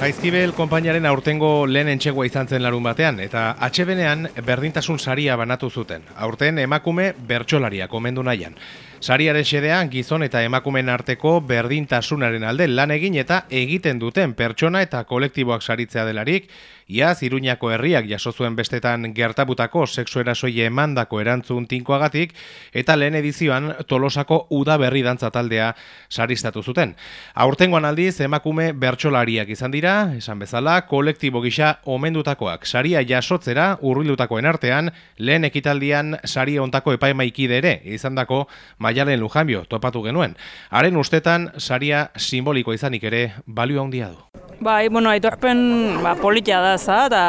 Jaizkibel konpainaren aurtengo lehen entxegoa izan zen larun batean, eta atxebenean berdintasun saria banatu zuten. Aurten emakume bertsolaria komendu nahian. Sariaren xedea gizon eta emakumen arteko berdintasunaren alde lan egin eta egiten duten pertsona eta kolektiboak saritzea delarik, Iaz, Iruñako herriak jaso zuen bestetan gertabutako sexu erasoi emandako erantzun tinkoagatik eta lehen edizioan Tolosako uda berri dantza taldea saristatu zuten. Aurtengoan aldiz emakume bertsolariak izan dira, esan bezala, kolektibo gisa omendutakoak saria jasotzera urrilutakoen artean lehen ekitaldian sari ontako epaimaikide ere izandako Maialen Lujanbio topatu genuen. Haren ustetan saria simboliko izanik ere balio handia du. Bai, bueno, aitorpen ba, politia da, za, eta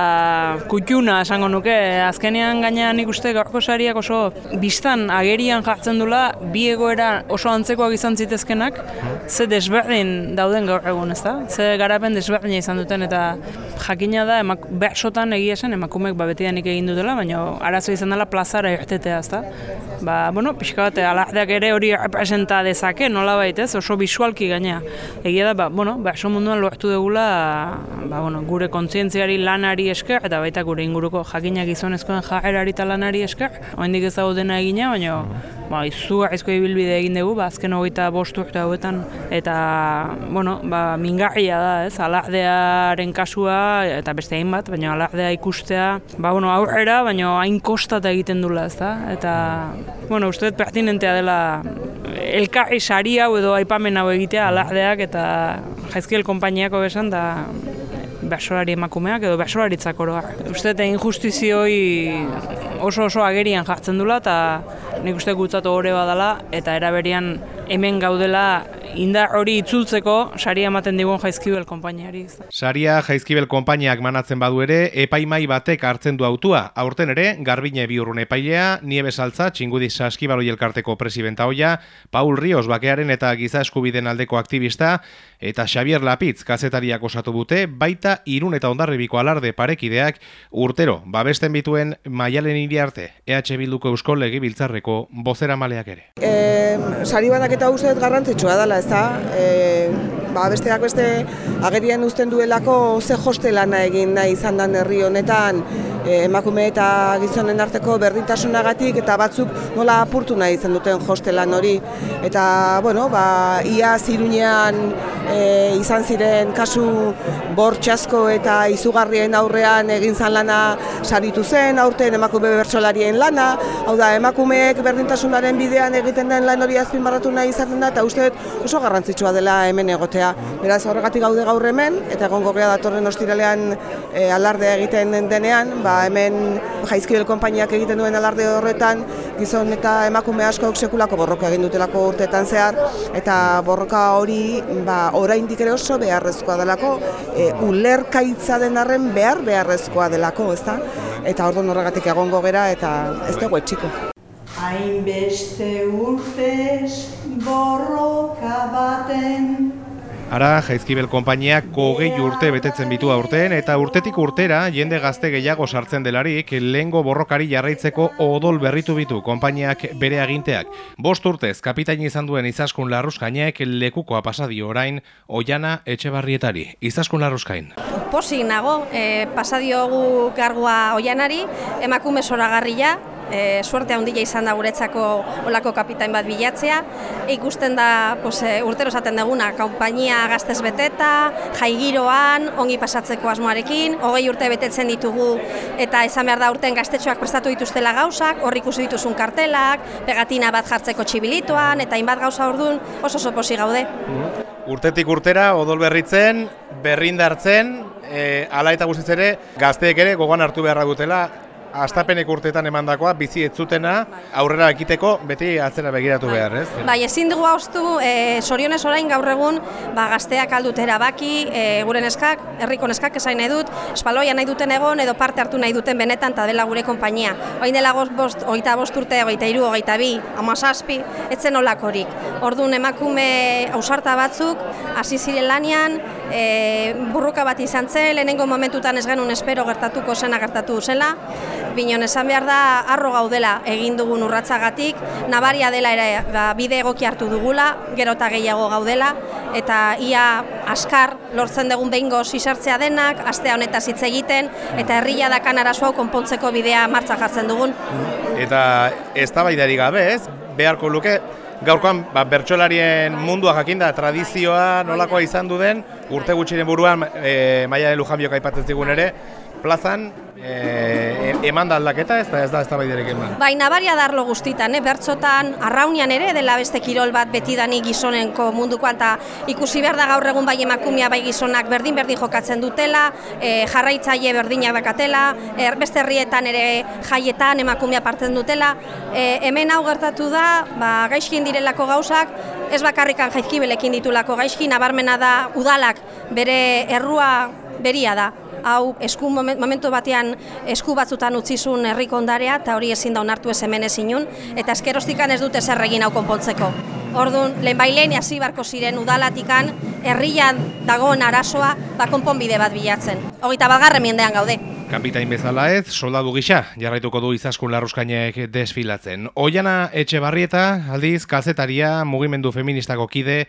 kutxuna esango nuke. Azkenean gainean ikuste gaurko sariak oso biztan agerian jartzen dula, bi egoera oso antzekoak izan zitezkenak, ze desberdin dauden gaur egun, ez da? Ze garapen desberdina izan duten, eta jakina da, emak, behasotan egia esan, emakumek ba, betidanik egin dutela, baina arazo izan dela plazara irtetea, ez da? Ba, bueno, pixka bat, alardeak ere hori representa dezake, nola baitez, oso bisualki gainea. Egia da, ba, bueno, behaso munduan lortu dugula ba, bueno, gure kontzientziari lanari esker, eta baita gure inguruko jakinak gizonezkoen jarrerari eta lanari esker. Oendik ez egina, baina ba, izugarrizko ibilbide egin dugu, ba, azken hogeita bost urte hauetan, eta, bueno, ba, mingarria da, ez, alardearen kasua, eta beste hain bat, baina alardea ikustea, ba, bueno, aurrera, baina hain kostata egiten dula, ez da, eta, bueno, uste dut pertinentea dela elkarri sari hau edo aipamen hau egitea alardeak eta jaizkiel konpainiako besan da basolari emakumeak edo basolaritzak oroa. Uste eta injustizioi oso oso agerian jartzen dula eta nik uste gutzatu hori badala eta eraberian hemen gaudela indar hori itzultzeko saria ematen digun Jaizkibel konpainiari. Saria Jaizkibel konpainiak manatzen badu ere epaimai batek hartzen du autua. Aurten ere Garbine biurrun epailea, Niebe Saltza, Txingudi Saskibaloi elkarteko presidenta hoia, Paul Rios bakearen eta giza eskubiden aldeko aktivista eta Xavier Lapitz kazetariak osatu dute baita irun eta ondarribiko alarde parekideak urtero babesten bituen maialen hiri arte EH Bilduko Eusko Legebiltzarreko bozera maleak ere. E, sari banak eta uste garrantzitsua dela ez da, e, ba, besteak beste agerian uzten duelako ze hoste lana egin nahi izan den herri honetan e, emakume eta gizonen arteko berdintasunagatik eta batzuk nola apurtu nahi izan duten hoste lan hori. Eta, bueno, ba, ia zirunean e, izan ziren kasu bortxasko eta izugarrien aurrean egin zan lana saritu zen, aurten emakume bertsolarien lana, hau da, emakumeek berdintasunaren bidean egiten den lan hori azpimarratu nahi izaten da, eta uste oso garrantzitsua dela hemen egotea. Beraz, horregatik gaude gaur hemen, eta egongo gea datorren ostiralean e, alardea egiten denean, ba, hemen jaizkibel konpainiak egiten duen alarde horretan, gizon eta emakume asko sekulako borroka egin dutelako urteetan zehar, eta borroka hori ba, oraindik ere oso beharrezkoa delako, e, ulerkaitza den arren behar beharrezkoa delako, ezta? Eta orduan horregatik egongo gera eta ez dugu etxiko. Hainbeste urtez borroka baten Ara, Jaizkibel konpainiak kogei urte betetzen bitu aurten eta urtetik urtera jende gazte gehiago sartzen delarik lehengo borrokari jarraitzeko odol berritu bitu konpainiak bere aginteak. Bost urtez, kapitain izan duen izaskun larruskainek lekukoa pasadio orain oiana etxe barrietari. Izaskun larruskain. Posik nago, e, pasadio gu gargua oianari, emakume zoragarria, e, suerte handia izan da guretzako olako kapitain bat bilatzea. Ikusten da pues, e, urtero esaten duguna, konpainia gaztez beteta, jaigiroan, ongi pasatzeko asmoarekin, hogei urte betetzen ditugu eta izan behar da urten gaztetxoak prestatu dituztela gauzak, hor ikusi dituzun kartelak, pegatina bat jartzeko txibilituan, eta hainbat gauza orduan oso oso posi gaude. Urtetik urtera, odol berritzen, berrindartzen, e, ala eta guztiz ere, gazteek ere gogoan hartu beharra dutela, astapenek urteetan emandakoa bizi ez zutena aurrera ekiteko beti atzera begiratu bai. behar, ez? Bai, ezin dugu haustu e, sorionez orain gaur egun ba, gazteak aldut erabaki, e, gure neskak, herriko neskak esain nahi dut, espaloia nahi duten egon edo parte hartu nahi duten benetan eta dela gure konpainia. Oin dela bost, oita bost urte, oita iru, oita bi, amazazpi, etzen olakorik. Orduan emakume ausarta batzuk, hasi ziren lanian, e, burruka bat izan zen, lehenengo momentutan ez genuen espero gertatuko zena gertatu zela, Binon esan behar da arro gaudela egin dugun urratzagatik, nabaria dela ere ba, bide egoki hartu dugula, gero eta gehiago gaudela, eta ia askar lortzen dugun behingo sartzea denak, aste honetaz hitz egiten, eta herria dakan arazo hau konpontzeko bidea martza jartzen dugun. Eta ez gabe, ez? Beharko luke, gaurkoan ba, bertsolarien mundua jakinda, tradizioa nolakoa izan du den, urte gutxiren buruan e, Maia Lujanbiok aipatzen zigun ere, plazan e, eman da aldaketa ez da ez da ez da baiderek eman. Bai, nabaria darlo guztitan, eh? bertxotan arraunian ere dela beste kirol bat betidani gizonenko mundukoan eta ikusi behar da gaur egun bai emakumea bai gizonak berdin-berdin jokatzen dutela, e, jarraitzaile berdinak dakatela, er, beste herrietan ere jaietan emakumea parten dutela, e, hemen hau gertatu da, ba, gaizkin direlako gauzak, ez bakarrikan jaizkibelekin ditulako gaizki, nabarmena da udalak bere errua beria da hau esku momentu batean esku batzutan utzizun herriko ondarea eta hori ezin da onartu ez hemen ezinun eta eskerostikan ez dute zer egin hau konpontzeko. Orduan, lehen bailen hasi barko ziren udalatikan herrian dagoen arazoa ba konponbide bat bilatzen. Hogeita bagarren miendean gaude. Kapitain bezala ez, soldadu gisa, jarraituko du izaskun larruskainek desfilatzen. Oiana etxe barrieta, aldiz, kazetaria, mugimendu feministako kide,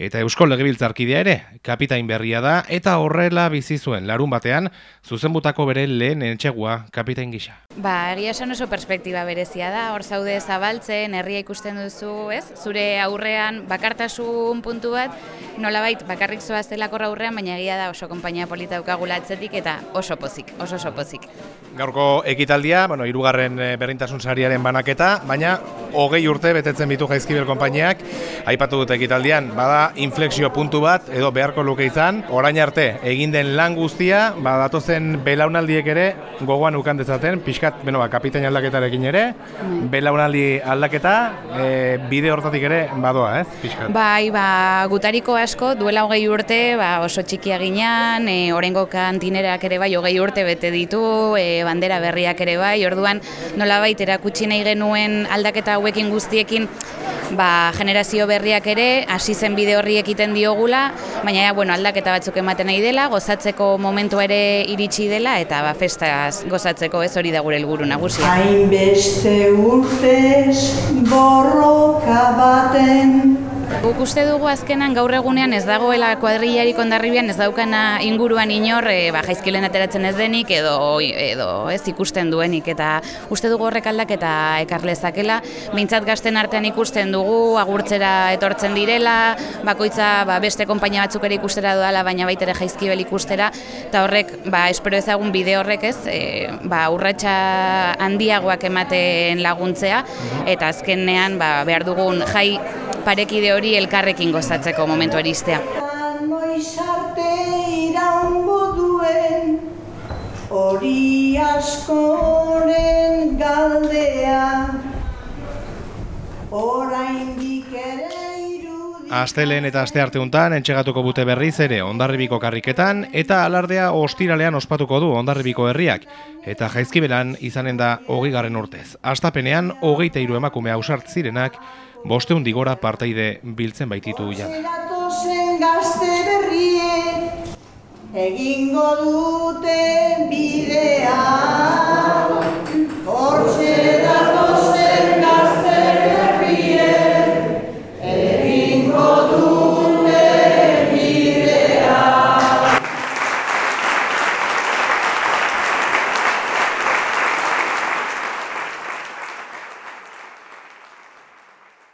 eta Eusko Legebiltzarkidea ere, kapitain berria da, eta horrela bizi zuen larun batean, zuzenbutako bere lehen entxegua kapitain gisa. Ba, egia esan oso perspektiba berezia da, hor zaude zabaltzen, herria ikusten duzu, ez? Zure aurrean bakartasun puntu bat, nolabait bakarrik zoaztelako aurrean, baina egia da oso konpainia polita daukagula atzetik eta oso pozik, oso oso pozik. Gaurko ekitaldia, bueno, irugarren eh, berdintasun sariaren banaketa, baina hogei urte betetzen bitu jaizkibel konpainiak, aipatu dut ekitaldian, bada inflexio puntu bat edo beharko luke izan. Orain arte egin den lan guztia, ba datozen belaunaldiek ere gogoan ukan dezaten, pixkat, beno ba, kapitain aldaketarekin ere, bai. belaunaldi aldaketa, e, bide hortatik ere badoa, ez? Pixkat. Bai, ba, gutariko asko, duela hogei urte, ba, oso txikia ginean, e, orengo kantinerak ere bai, hogei urte bete ditu, e, bandera berriak ere bai, orduan nola baita erakutsi nahi genuen aldaketa hauekin guztiekin, ba, generazio berriak ere hasi zen bide horri ekiten diogula, baina ja, bueno, aldaketa batzuk ematen nahi dela, gozatzeko momentu ere iritsi dela eta ba festaz gozatzeko ez hori da gure helburu nagusia. Hainbeste urtez borroka baten Guk uste dugu azkenan gaur egunean ez dagoela kuadrillarik ondarribian ez daukana inguruan inor e, ba, jaizkilen ateratzen ez denik edo edo ez ikusten duenik. Eta uste dugu horrek aldaketa ekar lezakela. Beintzat gasten artean ikusten dugu agurtzera etortzen direla bakoitza ba, beste konpainia batzuk ere ikustera doala baina baita ere jaizkibel ikustera. Eta horrek ba espero ezagun bide horrek ez e, ba urratsa handiagoak ematen laguntzea. Eta azkenean ba, behar dugun jai parekide hori elkarrekin gozatzeko momentu aristea. Noiz arte iraungo duen hori askoren galdea oraindik ere Astelen eta aste arte untan, entxegatuko bute berriz ere ondarribiko karriketan, eta alardea ostiralean ospatuko du ondarribiko herriak, eta jaizkibelan izanen da hogei garren urtez. Astapenean, hogeita iru emakume hausart zirenak, bosteun digora parteide biltzen baititu ja. Egingo dute bidea, hortxe